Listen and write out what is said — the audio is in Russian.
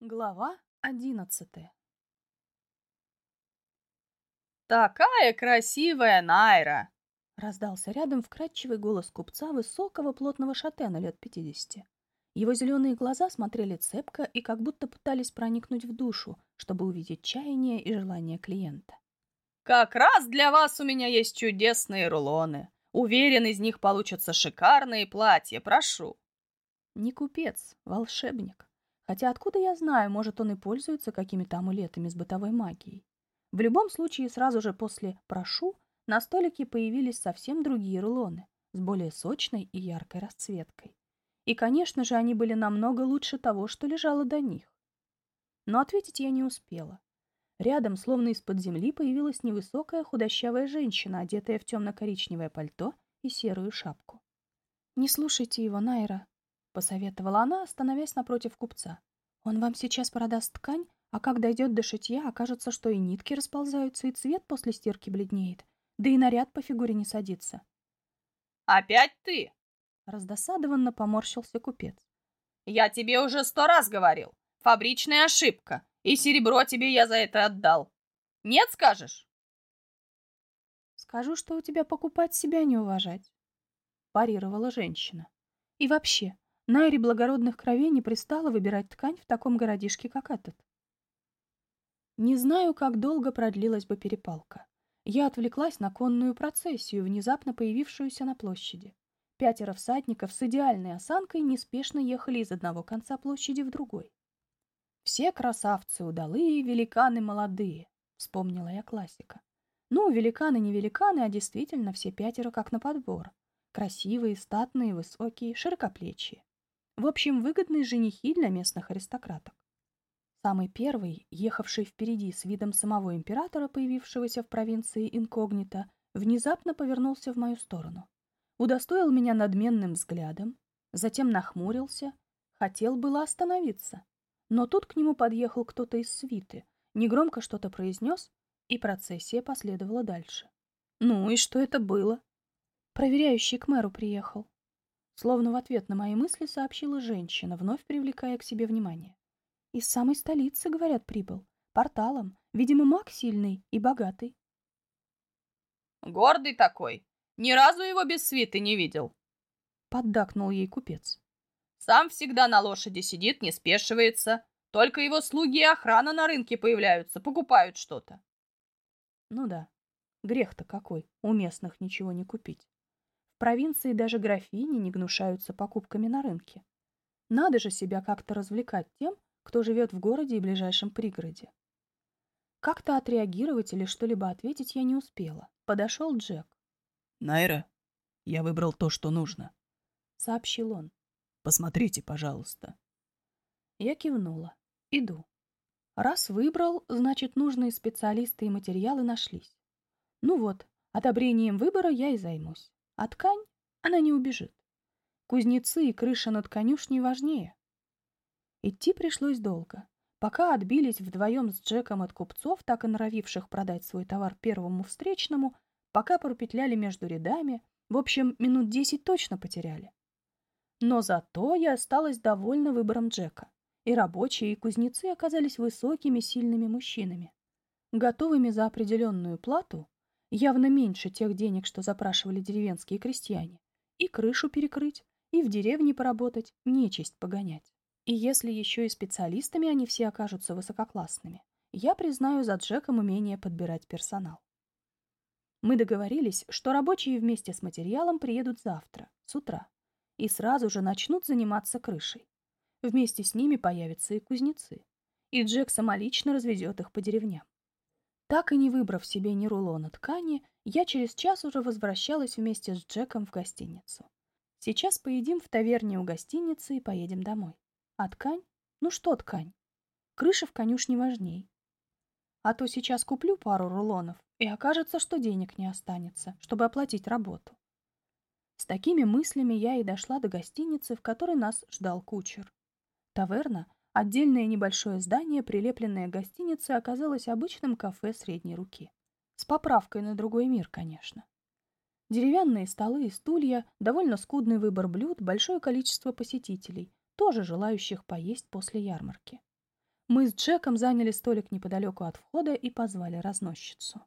Глава одиннадцатая «Такая красивая Найра!» — раздался рядом вкрадчивый голос купца высокого плотного шатена лет пятидесяти. Его зеленые глаза смотрели цепко и как будто пытались проникнуть в душу, чтобы увидеть чаяние и желание клиента. «Как раз для вас у меня есть чудесные рулоны. Уверен, из них получатся шикарные платья, прошу». Не купец, волшебник. Хотя откуда я знаю, может, он и пользуется какими-то амулетами с бытовой магией. В любом случае, сразу же после «прошу» на столике появились совсем другие рулоны с более сочной и яркой расцветкой. И, конечно же, они были намного лучше того, что лежало до них. Но ответить я не успела. Рядом, словно из-под земли, появилась невысокая худощавая женщина, одетая в темно-коричневое пальто и серую шапку. «Не слушайте его, Найра», — посоветовала она, становясь напротив купца. «Он вам сейчас продаст ткань, а как дойдет до шитья, окажется, что и нитки расползаются, и цвет после стирки бледнеет, да и наряд по фигуре не садится». «Опять ты?» — раздосадованно поморщился купец. «Я тебе уже сто раз говорил. Фабричная ошибка, и серебро тебе я за это отдал. Нет, скажешь?» «Скажу, что у тебя покупать себя не уважать», — парировала женщина. «И вообще, Найре благородных кровей не пристало выбирать ткань в таком городишке, как этот. Не знаю, как долго продлилась бы перепалка. Я отвлеклась на конную процессию, внезапно появившуюся на площади. Пятеро всадников с идеальной осанкой неспешно ехали из одного конца площади в другой. «Все красавцы удалые, великаны молодые», — вспомнила я классика. Ну, великаны не великаны, а действительно все пятеро как на подбор. Красивые, статные, высокие, широкоплечие. В общем, выгодные женихи для местных аристократок. Самый первый, ехавший впереди с видом самого императора, появившегося в провинции инкогнито, внезапно повернулся в мою сторону. Удостоил меня надменным взглядом, затем нахмурился, хотел было остановиться. Но тут к нему подъехал кто-то из свиты, негромко что-то произнес, и процессия последовала дальше. Ну и что это было? Проверяющий к мэру приехал. Словно в ответ на мои мысли сообщила женщина, вновь привлекая к себе внимание. Из самой столицы, говорят, прибыл. Порталом. Видимо, маг сильный и богатый. Гордый такой. Ни разу его без свиты не видел. Поддакнул ей купец. Сам всегда на лошади сидит, не спешивается. Только его слуги и охрана на рынке появляются, покупают что-то. Ну да, грех-то какой, у местных ничего не купить. Провинции даже графини не гнушаются покупками на рынке. Надо же себя как-то развлекать тем, кто живет в городе и ближайшем пригороде. Как-то отреагировать или что-либо ответить я не успела. Подошел Джек. «Найра, я выбрал то, что нужно», — сообщил он. «Посмотрите, пожалуйста». Я кивнула. «Иду». Раз выбрал, значит, нужные специалисты и материалы нашлись. Ну вот, одобрением выбора я и займусь. А ткань, она не убежит. Кузнецы и крыша над конюшней важнее. Идти пришлось долго. Пока отбились вдвоем с Джеком от купцов, так и норовивших продать свой товар первому встречному, пока пропетляли между рядами, в общем, минут десять точно потеряли. Но зато я осталась довольна выбором Джека. И рабочие, и кузнецы оказались высокими, сильными мужчинами, готовыми за определенную плату явно меньше тех денег, что запрашивали деревенские крестьяне, и крышу перекрыть, и в деревне поработать, нечисть погонять. И если еще и специалистами они все окажутся высококлассными, я признаю за Джеком умение подбирать персонал. Мы договорились, что рабочие вместе с материалом приедут завтра, с утра, и сразу же начнут заниматься крышей. Вместе с ними появятся и кузнецы, и Джек самолично развезет их по деревням. Так и не выбрав себе ни рулона ткани, я через час уже возвращалась вместе с Джеком в гостиницу. Сейчас поедим в таверне у гостиницы и поедем домой. А ткань? Ну что ткань? Крыша в конюшне важней. А то сейчас куплю пару рулонов, и окажется, что денег не останется, чтобы оплатить работу. С такими мыслями я и дошла до гостиницы, в которой нас ждал кучер. Таверна Отдельное небольшое здание, прилепленное к гостинице, оказалось обычным кафе средней руки. С поправкой на другой мир, конечно. Деревянные столы и стулья, довольно скудный выбор блюд, большое количество посетителей, тоже желающих поесть после ярмарки. Мы с Джеком заняли столик неподалеку от входа и позвали разносчицу.